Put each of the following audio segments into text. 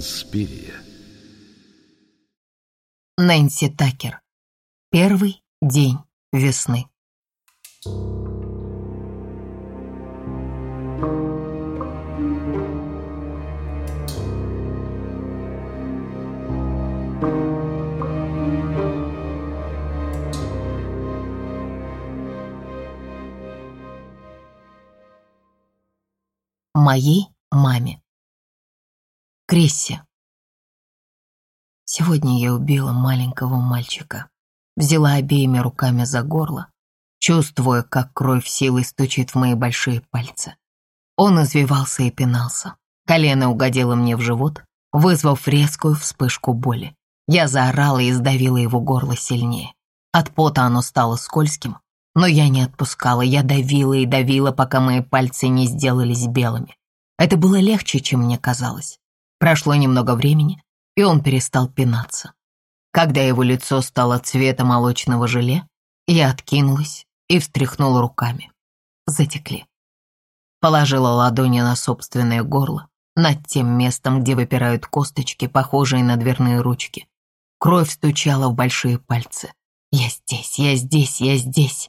Инспирия. Нэнси Такер. Первый день весны. Моей маме. Кресси. Сегодня я убила маленького мальчика. Взяла обеими руками за горло, чувствуя, как кровь силой стучит в мои большие пальцы. Он извивался и пинался. Колено угодило мне в живот, вызвав резкую вспышку боли. Я заорала и сдавила его горло сильнее. От пота оно стало скользким, но я не отпускала, я давила и давила, пока мои пальцы не сделались белыми. Это было легче, чем мне казалось. Прошло немного времени, и он перестал пинаться. Когда его лицо стало цвета молочного желе, я откинулась и встряхнула руками. Затекли. Положила ладони на собственное горло, над тем местом, где выпирают косточки, похожие на дверные ручки. Кровь стучала в большие пальцы. «Я здесь, я здесь, я здесь».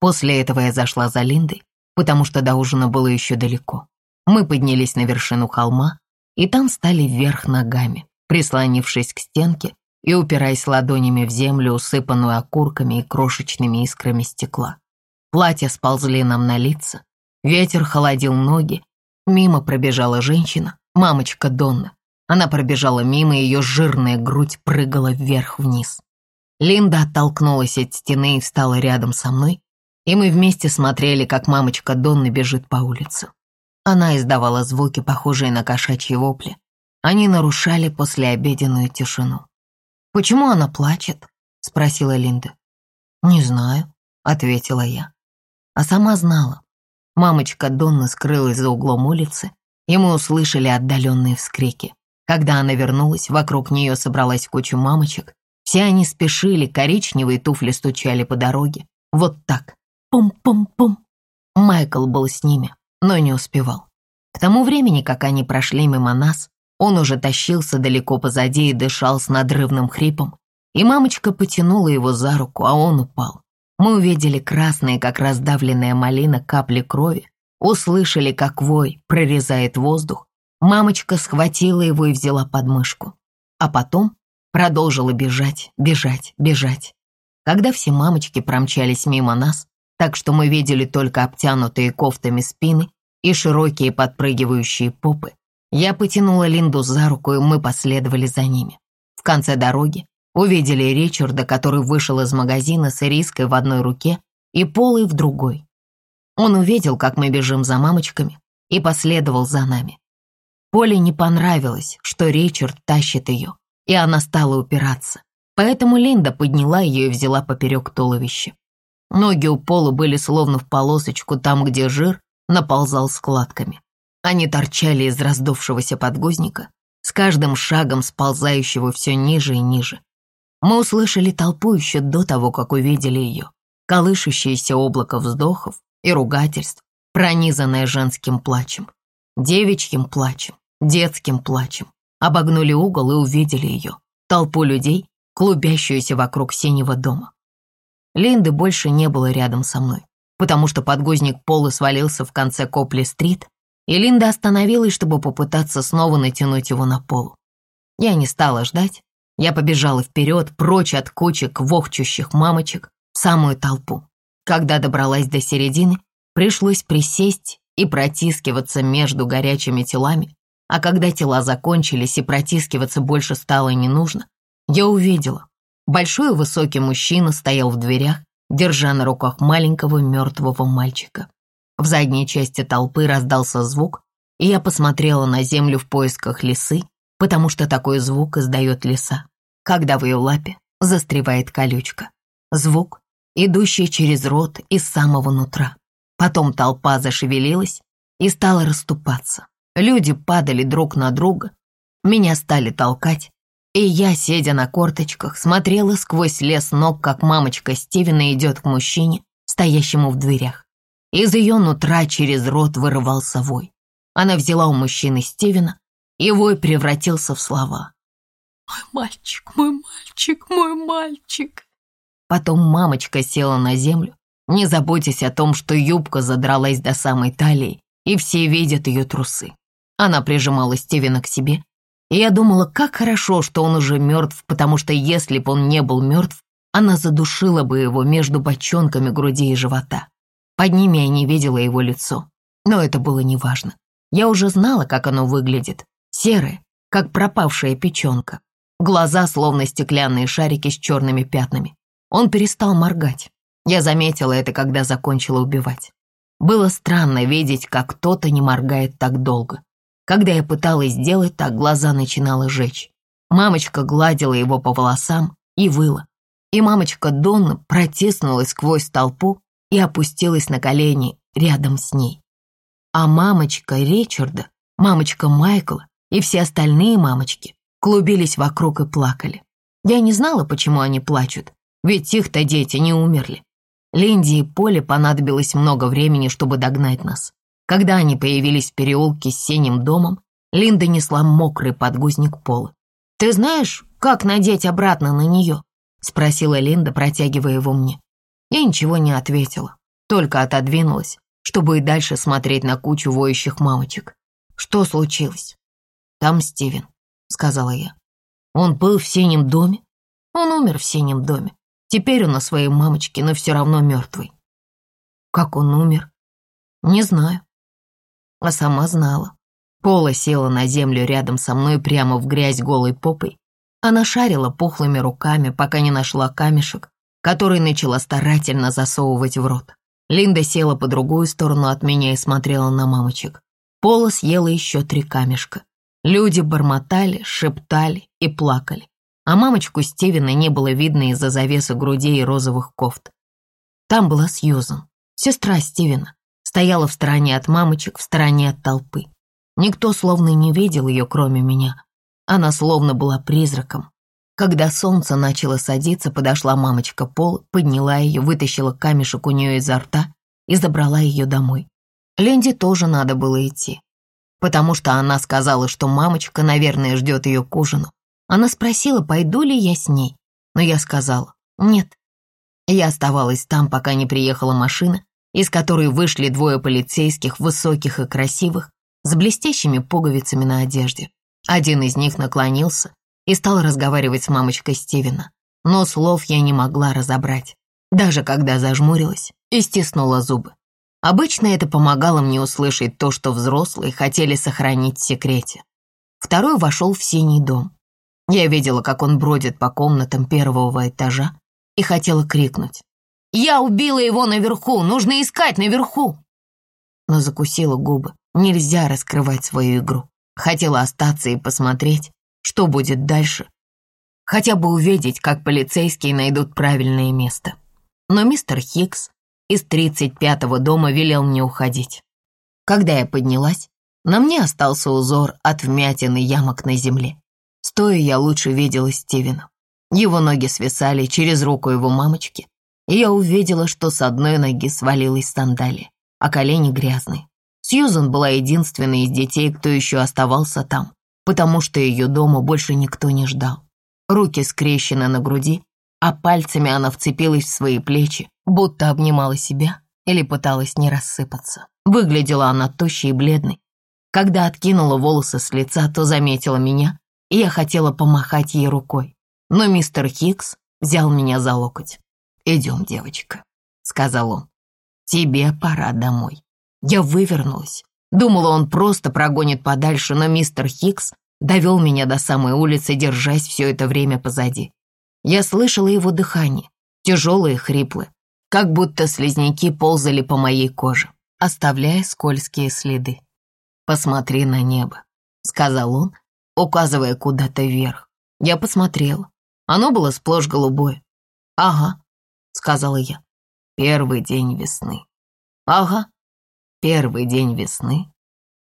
После этого я зашла за Линдой, потому что до ужина было еще далеко. Мы поднялись на вершину холма, и там стали вверх ногами, прислонившись к стенке и упираясь ладонями в землю, усыпанную окурками и крошечными искрами стекла. Платья сползли нам на лица, ветер холодил ноги, мимо пробежала женщина, мамочка Донна. Она пробежала мимо, ее жирная грудь прыгала вверх-вниз. Линда оттолкнулась от стены и встала рядом со мной, и мы вместе смотрели, как мамочка Донны бежит по улице. Она издавала звуки, похожие на кошачьи вопли. Они нарушали послеобеденную тишину. «Почему она плачет?» — спросила Линда. «Не знаю», — ответила я. А сама знала. Мамочка Донна скрылась за углом улицы, и мы услышали отдаленные вскрики. Когда она вернулась, вокруг нее собралась куча мамочек. Все они спешили, коричневые туфли стучали по дороге. Вот так. Пум-пум-пум. Майкл был с ними, но не успевал. К тому времени, как они прошли мимо нас, он уже тащился далеко позади и дышал с надрывным хрипом, и мамочка потянула его за руку, а он упал. Мы увидели красные, как раздавленная малина, капли крови, услышали, как вой прорезает воздух. Мамочка схватила его и взяла под мышку. А потом продолжила бежать, бежать, бежать. Когда все мамочки промчались мимо нас, так что мы видели только обтянутые кофтами спины и широкие подпрыгивающие попы, я потянула Линду за руку, и мы последовали за ними. В конце дороги увидели Ричарда, который вышел из магазина с ириской в одной руке и полой в другой. Он увидел, как мы бежим за мамочками, и последовал за нами. Поле не понравилось, что Ричард тащит ее, и она стала упираться. Поэтому Линда подняла ее и взяла поперек туловища. Ноги у Пола были словно в полосочку там, где жир наползал складками. Они торчали из раздувшегося подгузника, с каждым шагом сползающего все ниже и ниже. Мы услышали толпу еще до того, как увидели ее. Колышущееся облако вздохов и ругательств, пронизанное женским плачем, девичьим плачем, детским плачем. Обогнули угол и увидели ее, толпу людей, клубящуюся вокруг синего дома. Линды больше не было рядом со мной, потому что подгузник пола свалился в конце Копли-стрит, и Линда остановилась, чтобы попытаться снова натянуть его на пол. Я не стала ждать, я побежала вперед, прочь от кучек вохчущих мамочек, в самую толпу. Когда добралась до середины, пришлось присесть и протискиваться между горячими телами, а когда тела закончились и протискиваться больше стало не нужно, я увидела, Большой высокий мужчина стоял в дверях, держа на руках маленького мертвого мальчика. В задней части толпы раздался звук, и я посмотрела на землю в поисках лисы, потому что такой звук издает лиса, когда в ее лапе застревает колючка. Звук, идущий через рот из самого нутра. Потом толпа зашевелилась и стала расступаться. Люди падали друг на друга, меня стали толкать, и я, сидя на корточках, смотрела сквозь лес ног, как мамочка Стивена идет к мужчине, стоящему в дверях. Из ее нутра через рот вырывался вой. Она взяла у мужчины Стивена и вой превратился в слова. «Мой мальчик, мой мальчик, мой мальчик!» Потом мамочка села на землю, не заботясь о том, что юбка задралась до самой талии, и все видят ее трусы. Она прижимала Стивена к себе, и я думала, как хорошо, что он уже мертв, потому что если бы он не был мертв, она задушила бы его между бочонками груди и живота. Под ними я не видела его лицо, но это было неважно. Я уже знала, как оно выглядит. Серое, как пропавшая печенка. Глаза словно стеклянные шарики с черными пятнами. Он перестал моргать. Я заметила это, когда закончила убивать. Было странно видеть, как кто-то не моргает так долго. Когда я пыталась сделать так, глаза начинала жечь. Мамочка гладила его по волосам и выла. И мамочка Донна протиснулась сквозь толпу и опустилась на колени рядом с ней. А мамочка Ричарда, мамочка Майкла и все остальные мамочки клубились вокруг и плакали. Я не знала, почему они плачут, ведь их-то дети не умерли. Линди и Поле понадобилось много времени, чтобы догнать нас. Когда они появились в переулке с синим домом, Линда несла мокрый подгузник Пола. «Ты знаешь, как надеть обратно на нее?» — спросила Линда, протягивая его мне. Я ничего не ответила, только отодвинулась, чтобы и дальше смотреть на кучу воющих мамочек. Что случилось? Там Стивен, сказала я. Он был в синем доме? Он умер в синем доме. Теперь он на своей мамочке, но все равно мертвый. Как он умер? Не знаю. А сама знала. Пола села на землю рядом со мной прямо в грязь голой попой. Она шарила пухлыми руками, пока не нашла камешек, который начала старательно засовывать в рот. Линда села по другую сторону от меня и смотрела на мамочек. Пола съела еще три камешка. Люди бормотали, шептали и плакали, а мамочку Стивена не было видно из-за завеса грудей и розовых кофт. Там была Сьюзан, сестра Стивена, стояла в стороне от мамочек, в стороне от толпы. Никто словно не видел ее, кроме меня. Она словно была призраком, когда солнце начало садиться, подошла мамочка Пол, подняла ее, вытащила камешек у нее изо рта и забрала ее домой. Ленди тоже надо было идти, потому что она сказала, что мамочка, наверное, ждет ее к ужину. Она спросила, пойду ли я с ней, но я сказала «нет». Я оставалась там, пока не приехала машина, из которой вышли двое полицейских, высоких и красивых, с блестящими пуговицами на одежде. Один из них наклонился и стал разговаривать с мамочкой Стивена. Но слов я не могла разобрать, даже когда зажмурилась и стиснула зубы. Обычно это помогало мне услышать то, что взрослые хотели сохранить в секрете. Второй вошел в синий дом. Я видела, как он бродит по комнатам первого этажа и хотела крикнуть. «Я убила его наверху! Нужно искать наверху!» Но закусила губы. Нельзя раскрывать свою игру. Хотела остаться и посмотреть, что будет дальше? Хотя бы увидеть, как полицейские найдут правильное место. Но мистер Хикс из 35-го дома велел мне уходить. Когда я поднялась, на мне остался узор от вмятин и ямок на земле. Стоя я лучше видела Стивена. Его ноги свисали через руку его мамочки, и я увидела, что с одной ноги свалилась сандалия, а колени грязные. Сьюзан была единственной из детей, кто еще оставался там потому что ее дома больше никто не ждал. Руки скрещены на груди, а пальцами она вцепилась в свои плечи, будто обнимала себя или пыталась не рассыпаться. Выглядела она тощей и бледной. Когда откинула волосы с лица, то заметила меня, и я хотела помахать ей рукой. Но мистер Хикс взял меня за локоть. «Идем, девочка», — сказал он. «Тебе пора домой». Я вывернулась. Думала, он просто прогонит подальше, но мистер Хикс довел меня до самой улицы, держась все это время позади. Я слышала его дыхание, тяжелое и хриплое, как будто слизняки ползали по моей коже, оставляя скользкие следы. «Посмотри на небо», — сказал он, указывая куда-то вверх. Я посмотрела. Оно было сплошь голубое. «Ага», — сказала я. «Первый день весны». «Ага, первый день весны,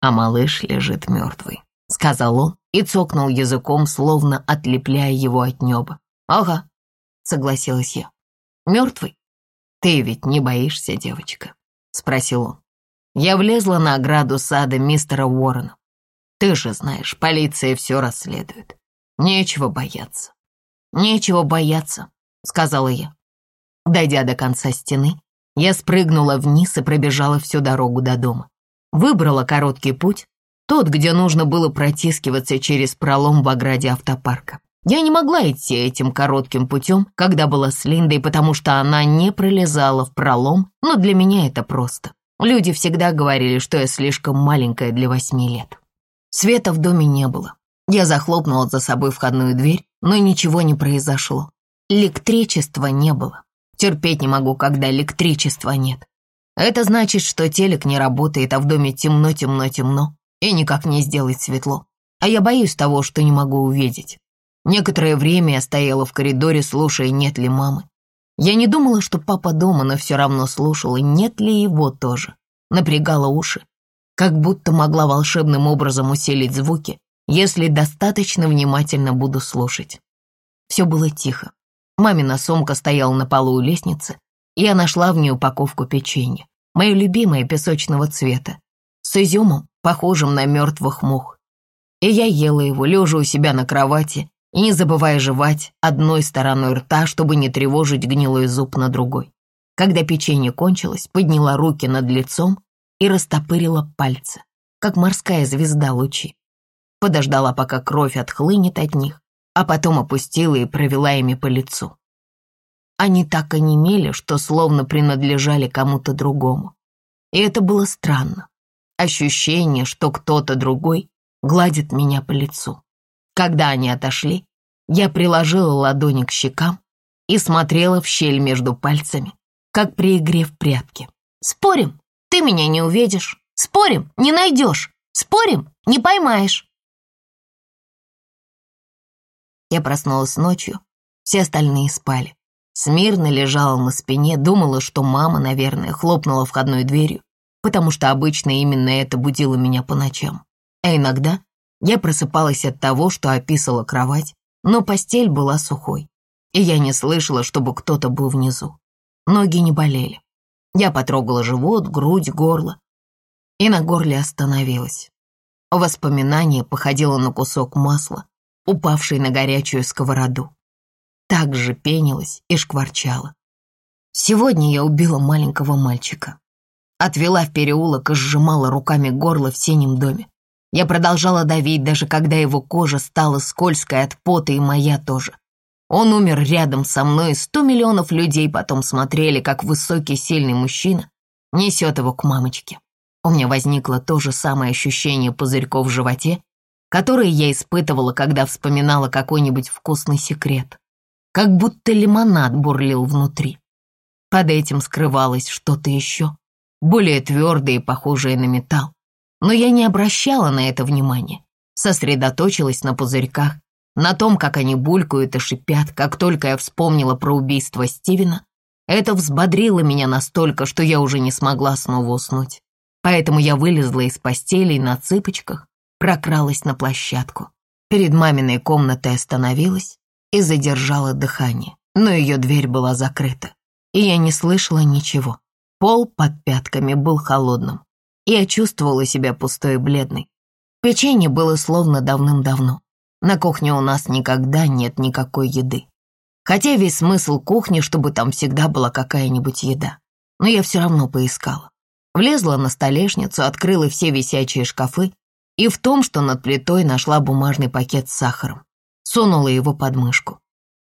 а малыш лежит мертвый» сказал он и цокнул языком, словно отлепляя его от неба. «Ага», — согласилась я. «Мертвый? Ты ведь не боишься, девочка?» — спросил он. Я влезла на ограду сада мистера Уоррена. Ты же знаешь, полиция все расследует. Нечего бояться. Нечего бояться, сказала я. Дойдя до конца стены, я спрыгнула вниз и пробежала всю дорогу до дома. Выбрала короткий путь, тот, где нужно было протискиваться через пролом в ограде автопарка. Я не могла идти этим коротким путем, когда была с Линдой, потому что она не пролезала в пролом, но для меня это просто. Люди всегда говорили, что я слишком маленькая для восьми лет. Света в доме не было. Я захлопнула за собой входную дверь, но ничего не произошло. Электричества не было. Терпеть не могу, когда электричества нет. Это значит, что телек не работает, а в доме темно-темно-темно и никак не сделать светло. А я боюсь того, что не могу увидеть. Некоторое время я стояла в коридоре, слушая, нет ли мамы. Я не думала, что папа дома, но все равно слушала, нет ли его тоже. Напрягала уши, как будто могла волшебным образом усилить звуки, если достаточно внимательно буду слушать. Все было тихо. Мамина сумка стояла на полу у лестницы, я нашла в ней упаковку печенья, мое любимое песочного цвета, с изюмом, похожим на мертвых мух. И я ела его, лежа у себя на кровати, и не забывая жевать одной стороной рта, чтобы не тревожить гнилой зуб на другой. Когда печенье кончилось, подняла руки над лицом и растопырила пальцы, как морская звезда лучи. Подождала, пока кровь отхлынет от них, а потом опустила и провела ими по лицу. Они так онемели, что словно принадлежали кому-то другому. И это было странно. Ощущение, что кто-то другой гладит меня по лицу. Когда они отошли, я приложила ладони к щекам и смотрела в щель между пальцами, как при игре в прятки. «Спорим, ты меня не увидишь. Спорим, не найдешь. Спорим, не поймаешь». Я проснулась ночью, все остальные спали. Смирно лежала на спине, думала, что мама, наверное, хлопнула входной дверью, потому что обычно именно это будило меня по ночам. А иногда я просыпалась от того, что описала кровать, но постель была сухой, и я не слышала, чтобы кто-то был внизу. Ноги не болели. Я потрогала живот, грудь, горло, и на горле остановилась. Воспоминание походило на кусок масла, упавший на горячую сковороду. Так же пенилась и шкварчала. Сегодня я убила маленького мальчика. Отвела в переулок и сжимала руками горло в синем доме. Я продолжала давить, даже когда его кожа стала скользкой от пота, и моя тоже. Он умер рядом со мной, и сто миллионов людей потом смотрели, как высокий, сильный мужчина несет его к мамочке. У меня возникло то же самое ощущение пузырьков в животе, которое я испытывала, когда вспоминала какой-нибудь вкусный секрет. Как будто лимонад бурлил внутри. Под этим скрывалось что-то еще, более твердое и похожее на металл. Но я не обращала на это внимания, сосредоточилась на пузырьках, на том, как они булькают и шипят, как только я вспомнила про убийство Стивена. Это взбодрило меня настолько, что я уже не смогла снова уснуть. Поэтому я вылезла из постели на цыпочках прокралась на площадку. Перед маминой комнатой остановилась и задержала дыхание, но ее дверь была закрыта, и я не слышала ничего. Пол под пятками был холодным. Я чувствовала себя пустой и бледной. Печенье было словно давным-давно. На кухне у нас никогда нет никакой еды. Хотя весь смысл кухни, чтобы там всегда была какая-нибудь еда. Но я все равно поискала. Влезла на столешницу, открыла все висячие шкафы и в том, что над плитой нашла бумажный пакет с сахаром. Сунула его под мышку.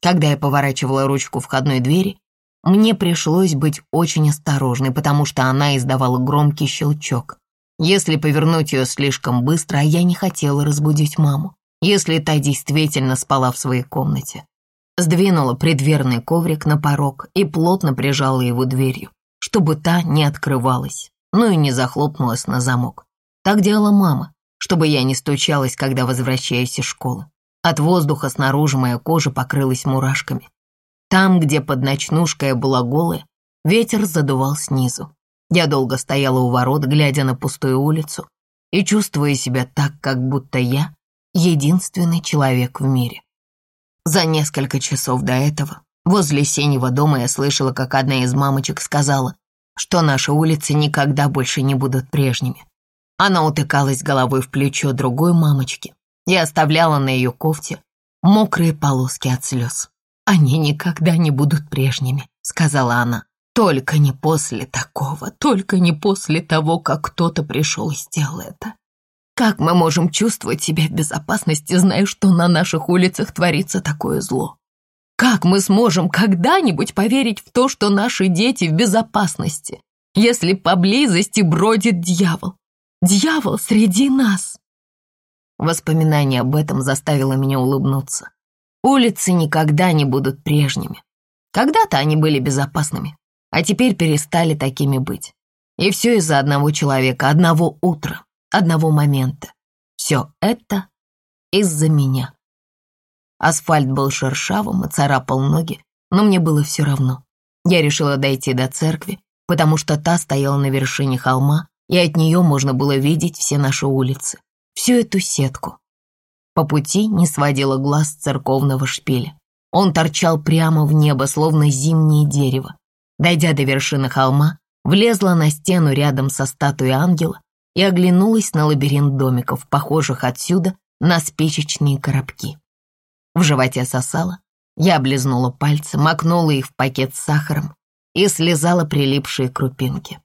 Когда я поворачивала ручку входной двери, мне пришлось быть очень осторожной, потому что она издавала громкий щелчок. Если повернуть ее слишком быстро, а я не хотела разбудить маму, если та действительно спала в своей комнате. Сдвинула предверный коврик на порог и плотно прижала его дверью, чтобы та не открывалась, ну и не захлопнулась на замок. Так делала мама, чтобы я не стучалась, когда возвращаюсь из школы. От воздуха снаружи моя кожа покрылась мурашками. Там, где под ночнушкой я была голая, ветер задувал снизу. Я долго стояла у ворот, глядя на пустую улицу и чувствуя себя так, как будто я единственный человек в мире. За несколько часов до этого возле синего дома я слышала, как одна из мамочек сказала, что наши улицы никогда больше не будут прежними. Она утыкалась головой в плечо другой мамочки и оставляла на ее кофте мокрые полоски от слез. «Они никогда не будут прежними», — сказала она. «Только не после такого, только не после того, как кто-то пришел и сделал это. Как мы можем чувствовать себя в безопасности, зная, что на наших улицах творится такое зло? Как мы сможем когда-нибудь поверить в то, что наши дети в безопасности, если поблизости бродит дьявол? Дьявол среди нас!» Воспоминание об этом заставило меня улыбнуться. Улицы никогда не будут прежними. Когда-то они были безопасными, а теперь перестали такими быть. И все из-за одного человека, одного утра, одного момента. Все это из-за меня. Асфальт был шершавым и царапал ноги, но мне было все равно. Я решила дойти до церкви, потому что та стояла на вершине холма, и от нее можно было видеть все наши улицы, всю эту сетку. По пути не сводила глаз церковного шпиля. Он торчал прямо в небо, словно зимнее дерево. Дойдя до вершины холма, влезла на стену рядом со статуей ангела и оглянулась на лабиринт домиков, похожих отсюда на спичечные коробки. В животе сосала, я облизнула пальцы, макнула их в пакет с сахаром и слезала прилипшие крупинки.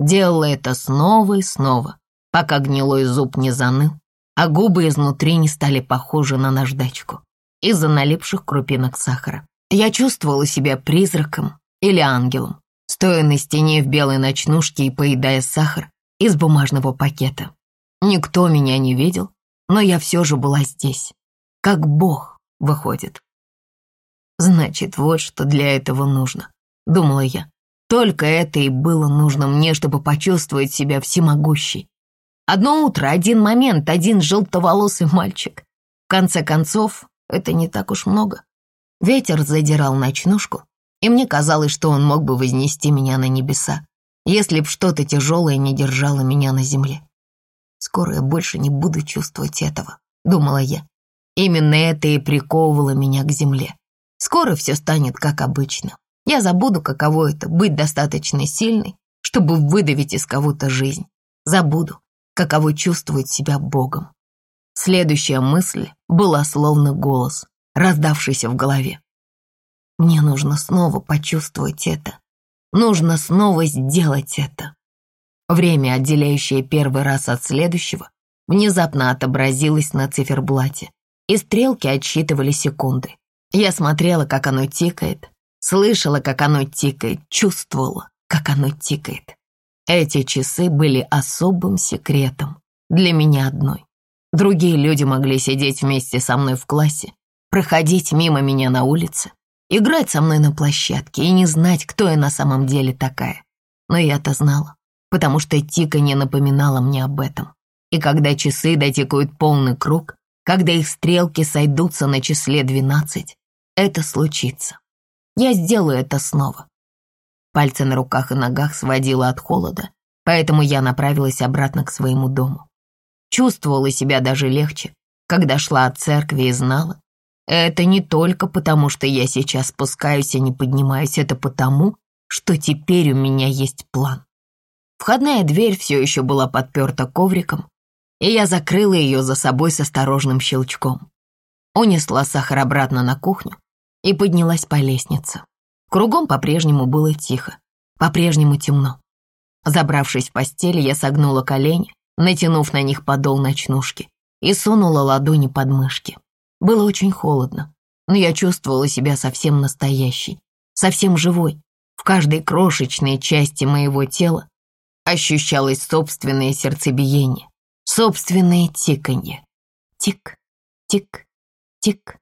Делала это снова и снова, пока гнилой зуб не заныл, а губы изнутри не стали похожи на наждачку из-за налипших крупинок сахара. Я чувствовала себя призраком или ангелом, стоя на стене в белой ночнушке и поедая сахар из бумажного пакета. Никто меня не видел, но я все же была здесь, как Бог выходит. Значит, вот что для этого нужно, думала я. Только это и было нужно мне, чтобы почувствовать себя всемогущей. Одно утро, один момент, один желтоволосый мальчик. В конце концов, это не так уж много. Ветер задирал ночнушку, и мне казалось, что он мог бы вознести меня на небеса, если б что-то тяжелое не держало меня на земле. Скоро я больше не буду чувствовать этого, думала я. Именно это и приковывало меня к земле. Скоро все станет как обычно. Я забуду, каково это — быть достаточно сильной, чтобы выдавить из кого-то жизнь. Забуду, каково чувствовать себя Богом. Следующая мысль была словно голос, раздавшийся в голове. Мне нужно снова почувствовать это. Нужно снова сделать это. Время, отделяющее первый раз от следующего, внезапно отобразилось на циферблате, и стрелки отсчитывали секунды. Я смотрела, как оно тикает, Слышала, как оно тикает, чувствовала, как оно тикает. Эти часы были особым секретом для меня одной. Другие люди могли сидеть вместе со мной в классе, проходить мимо меня на улице, играть со мной на площадке и не знать, кто я на самом деле такая. Но я-то знала, потому что Тика не напоминала мне об этом. И когда часы дотикают полный круг, когда их стрелки сойдутся на числе 12, это случится. Я сделаю это снова. Пальцы на руках и ногах сводило от холода, поэтому я направилась обратно к своему дому. Чувствовала себя даже легче, когда шла от церкви и знала. Это не только потому, что я сейчас спускаюсь и не поднимаюсь, это потому, что теперь у меня есть план. Входная дверь все еще была подперта ковриком, и я закрыла ее за собой с осторожным щелчком. Унесла сахар обратно на кухню и поднялась по лестнице. Кругом по-прежнему было тихо, по-прежнему темно. Забравшись в постель, я согнула колени, натянув на них подол ночнушки, и сунула ладони под мышки. Было очень холодно, но я чувствовала себя совсем настоящей, совсем живой. В каждой крошечной части моего тела ощущалось собственное сердцебиение, собственное тиканье. Тик, тик, тик.